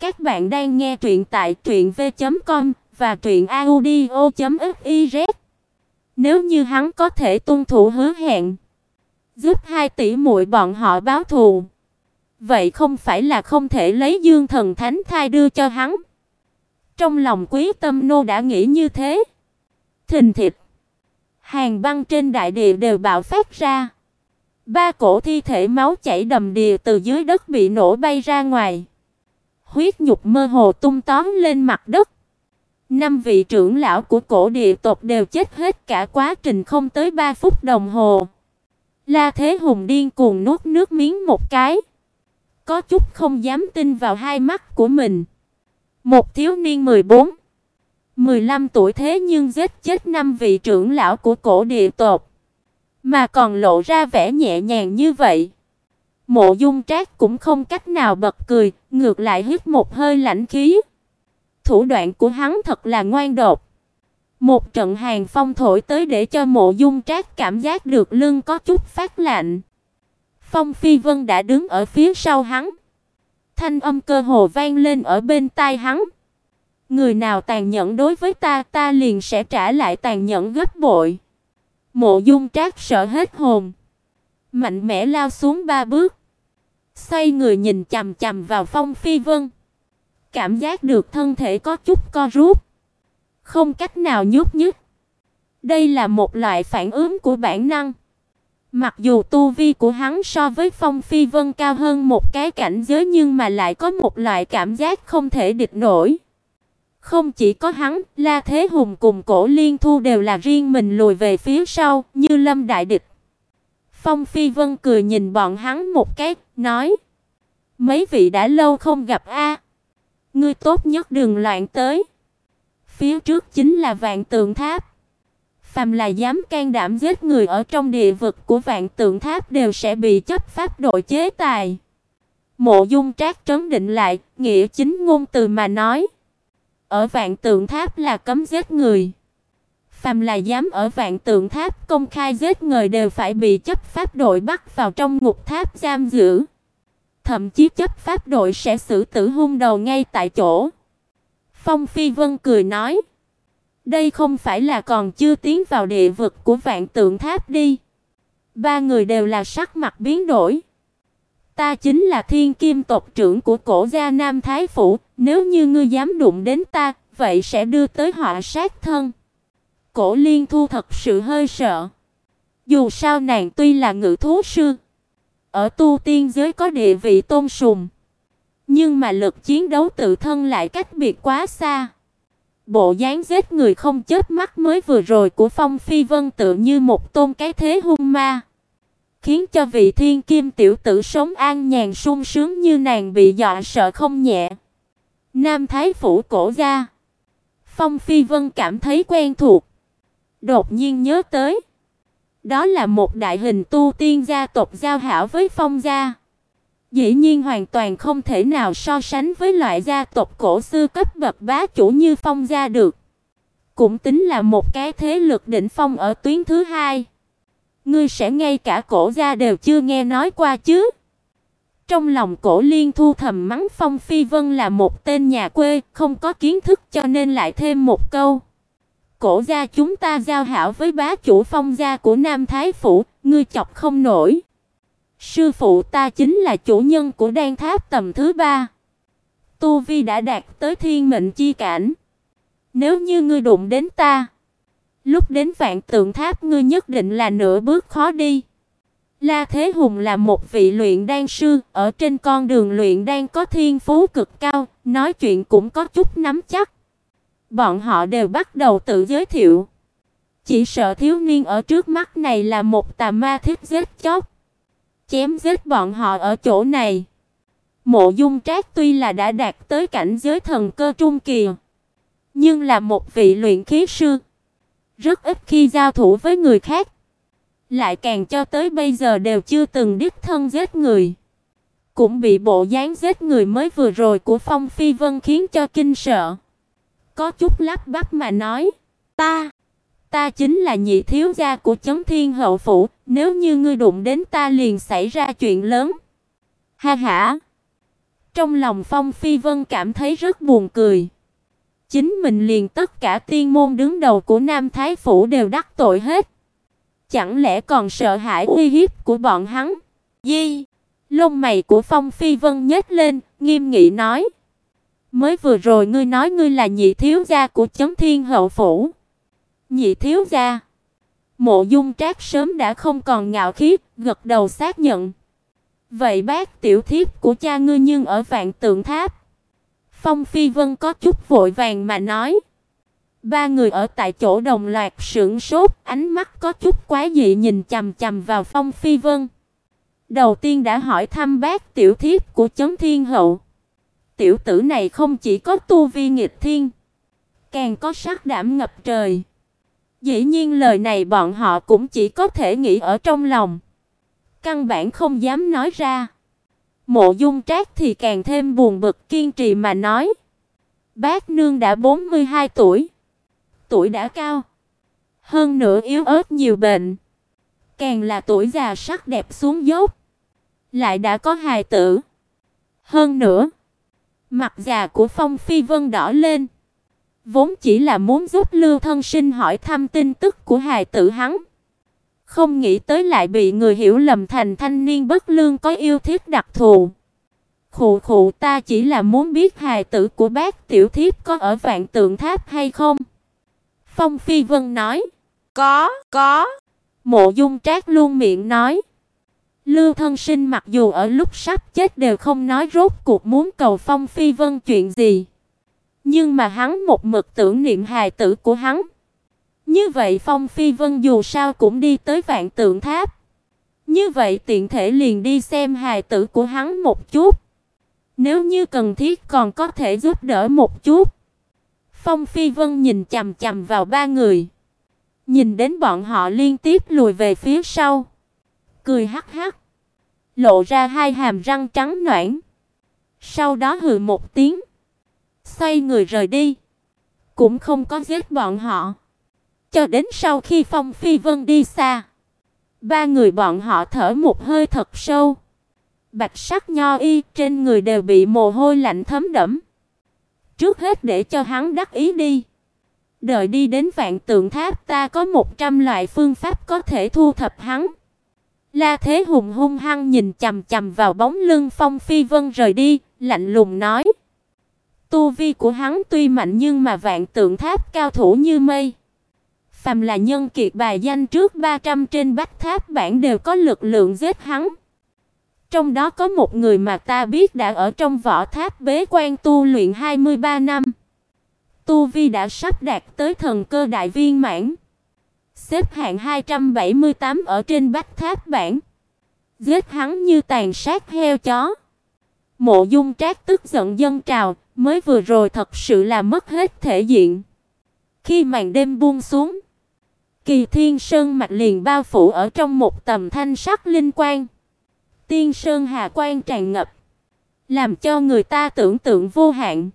Các bạn đang nghe truyện tại truyệnv.com và truyệnaudio.fiz. Nếu như hắn có thể tuân thủ hứa hẹn, giúp hai tỷ muội bọn họ báo thù, vậy không phải là không thể lấy Dương Thần Thánh thai đưa cho hắn. Trong lòng Quý Tâm nô đã nghĩ như thế. Thình thịch, hàng băng trên đại địa đều bạo phát ra. Ba cổ thi thể máu chảy đầm đìa từ dưới đất bị nổ bay ra ngoài. Huyết nhục mơ hồ tung tóm lên mặt đất. Năm vị trưởng lão của cổ địa tộc đều chết hết cả quá trình không tới 3 phút đồng hồ. La Thế Hùng điên cuồng nuốt nước miếng một cái. Có chút không dám tin vào hai mắt của mình. Một thiếu niên 14, 15 tuổi thế nhưng giết chết năm vị trưởng lão của cổ địa tộc, mà còn lộ ra vẻ nhẹ nhàng như vậy. Mộ Dung Trác cũng không cách nào bật cười, ngược lại hít một hơi lạnh khí. Thủ đoạn của hắn thật là ngoan độc. Một trận hàng phong thổi tới để cho Mộ Dung Trác cảm giác được lưng có chút phát lạnh. Phong Phi Vân đã đứng ở phía sau hắn. Thanh âm cơ hồ vang lên ở bên tai hắn. Người nào tàn nhẫn đối với ta, ta liền sẽ trả lại tàn nhẫn gấp bội. Mộ Dung Trác sợ hết hồn, mạnh mẽ lao xuống ba bước, xoay người nhìn chằm chằm vào Phong Phi Vân. Cảm giác được thân thể có chút co rút, không cách nào nhúc nhích. Đây là một loại phản ứng của bản năng. Mặc dù tu vi của hắn so với Phong Phi Vân cao hơn một cái cảnh giới nhưng mà lại có một loại cảm giác không thể địch nổi. Không chỉ có hắn, La Thế Hùng cùng Cổ Liên Thu đều là riêng mình lùi về phía sau, như lâm đại địch. Phong Phi Vân cười nhìn bọn hắn một cái, nói: "Mấy vị đã lâu không gặp a, ngươi tốt nhất đừng loạn tới. Phía trước chính là Vạn Tượng Tháp. Phàm là dám can đảm giết người ở trong địa vực của Vạn Tượng Tháp đều sẽ bị chấp pháp đội chế tài." Mộ Dung Trác trấn định lại, nghĩa chính ngôn từ mà nói: ở Vạn Tượng Tháp là cấm giết người. Phàm là dám ở Vạn Tượng Tháp công khai giết người đều phải bị chấp pháp đội bắt vào trong ngục tháp giam giữ. Thậm chí chấp pháp đội sẽ xử tử hung đầu ngay tại chỗ. Phong Phi Vân cười nói: "Đây không phải là còn chưa tiến vào địa vực của Vạn Tượng Tháp đi." Ba người đều là sắc mặt biến đổi. Ta chính là Thiên Kim tộc trưởng của cổ gia Nam Thái phủ, nếu như ngươi dám đụng đến ta, vậy sẽ đưa tới họa sát thân. Cổ Liên Thu thật sự hơi sợ. Dù sao nàng tuy là ngự thú sư, ở tu tiên giới có địa vị tôn sùng, nhưng mà lực chiến đấu tự thân lại cách biệt quá xa. Bộ dáng giết người không chết mắt mới vừa rồi của Phong Phi Vân tự như một tôn cái thế hung ma khiến cho vị thiên kim tiểu tử sống an nhàn sung sướng như nàng bị dọa sợ không nhẹ. Nam thái phủ cổ gia. Phong Phi Vân cảm thấy quen thuộc, đột nhiên nhớ tới, đó là một đại hình tu tiên gia tộc giao hảo với Phong gia. Dĩ nhiên hoàn toàn không thể nào so sánh với loại gia tộc cổ xưa cấp bậc bá chủ như Phong gia được. Cũng tính là một cái thế lực đỉnh phong ở tuyến thứ hai. Ngươi sẽ ngay cả cổ gia đều chưa nghe nói qua chứ? Trong lòng Cổ Liên Thu thầm mắng Phong Phi Vân là một tên nhà quê, không có kiến thức cho nên lại thêm một câu. Cổ gia chúng ta giao hảo với bá chủ Phong gia của Nam Thái phủ, ngươi chọc không nổi. Sư phụ ta chính là chủ nhân của Đan Tháp tầm thứ ba. Tu vi đã đạt tới thiên mệnh chi cảnh. Nếu như ngươi đụng đến ta, Lúc đến Vạn Tượng Tháp ngươi nhất định là nửa bước khó đi. La Thế Hùng là một vị luyện đan sư, ở trên con đường luyện đan có thiên phú cực cao, nói chuyện cũng có chút nắm chắc. Bọn họ đều bắt đầu tự giới thiệu. Chỉ sợ thiếu niên ở trước mắt này là một tà ma thích giết chóc. Chém giết bọn họ ở chỗ này. Mộ Dung Trác tuy là đã đạt tới cảnh giới thần cơ trung kỳ, nhưng là một vị luyện khí sư rất ít khi giao thủ với người khác, lại càng cho tới bây giờ đều chưa từng đích thân giết người. Cũng bị bộ dáng giết người mới vừa rồi của Phong Phi Vân khiến cho kinh sợ. Có chút lắp bắp mà nói, "Ta, ta chính là nhị thiếu gia của Chấn Thiên hậu phủ, nếu như ngươi đụng đến ta liền xảy ra chuyện lớn." Ha ha. Trong lòng Phong Phi Vân cảm thấy rất buồn cười. Chính mình liền tất cả tiên môn đứng đầu của Nam Thái phủ đều đắc tội hết. Chẳng lẽ còn sợ hãi uy hiếp của bọn hắn? Di, lông mày của Phong Phi Vân nhếch lên, nghiêm nghị nói: "Mới vừa rồi ngươi nói ngươi là nhị thiếu gia của Chấm Thiên hậu phủ." Nhị thiếu gia? Mộ Dung Trác sớm đã không còn ngạo khí, gật đầu xác nhận. Vậy bác tiểu thiếp của cha ngươi nhưng ở Vạn Tượng Tháp. Phong Phi Vân có chút vội vàng mà nói. Ba người ở tại chỗ đồng loạt sững sốt, ánh mắt có chút quá dị nhìn chằm chằm vào Phong Phi Vân. Đầu tiên đã hỏi thăm bác tiểu thiếp của chấm Thiên Hậu. Tiểu tử này không chỉ có tu vi nghịch thiên, càng có sắc đảm ngập trời. Dĩ nhiên lời này bọn họ cũng chỉ có thể nghĩ ở trong lòng, căn bản không dám nói ra. Mộ Dung Trác thì càng thêm buồn bực kiên trì mà nói: "Bác nương đã 42 tuổi, tuổi đã cao, hơn nữa yếu ớt nhiều bệnh, càng là tuổi già sắc đẹp xuống dốc, lại đã có hài tử. Hơn nữa, mặt già của Phong Phi Vân đỏ lên, vốn chỉ là muốn giúp Lưu Thân Sinh hỏi thăm tin tức của hài tử hắn. Không nghĩ tới lại bị người hiểu lầm thành thanh niên bất lương có yêu thiết đặc thù. Khụ khụ ta chỉ là muốn biết hài tử của bác tiểu thiếp có ở vạn tượng tháp hay không. Phong Phi Vân nói. Có, có. Mộ dung trác luôn miệng nói. Lưu thân sinh mặc dù ở lúc sắp chết đều không nói rốt cuộc muốn cầu Phong Phi Vân chuyện gì. Nhưng mà hắn một mực tưởng niệm hài tử của hắn. Như vậy Phong Phi Vân dù sao cũng đi tới vạn tượng tháp. Như vậy tiện thể liền đi xem hài tử của hắn một chút. Nếu như cần thiết còn có thể giúp đỡ một chút. Phong Phi Vân nhìn chằm chằm vào ba người. Nhìn đến bọn họ liên tiếp lùi về phía sau. Cười hắc hắc. Lộ ra hai hàm răng trắng nõn. Sau đó hừ một tiếng. Xoay người rời đi. Cũng không có giết bọn họ. Cho đến sau khi Phong Phi Vân đi xa. Ba người bọn họ thở một hơi thật sâu. Bạch sắc nho y trên người đều bị mồ hôi lạnh thấm đẫm. Trước hết để cho hắn đắc ý đi. Đợi đi đến vạn tượng tháp ta có 100 loại phương pháp có thể thu thập hắn. La Thế Hùng hung hăng nhìn chằm chằm vào bóng lưng Phong Phi Vân rời đi, lạnh lùng nói: Tu vi của hắn tuy mạnh nhưng mà vạn tượng tháp cao thủ như mây. Phàm là nhân kiệt bài danh trước 300 trên bách tháp bản đều có lực lượng giết hắn. Trong đó có một người mà ta biết đã ở trong võ tháp bế quan tu luyện 23 năm. Tu vi đã sắp đạt tới thần cơ đại viên mãn. Xếp hạng 278 ở trên bách tháp bảng. Giết hắn như tàn sát heo chó. Mộ Dung Trác tức giận dân trào, mới vừa rồi thật sự là mất hết thể diện. Khi màn đêm buông xuống, Kỳ Thiên Sơn mạch liền bao phủ ở trong một tầm thanh sắc linh quang. Tiên sơn hà quang tràn ngập, làm cho người ta tưởng tượng vô hạn.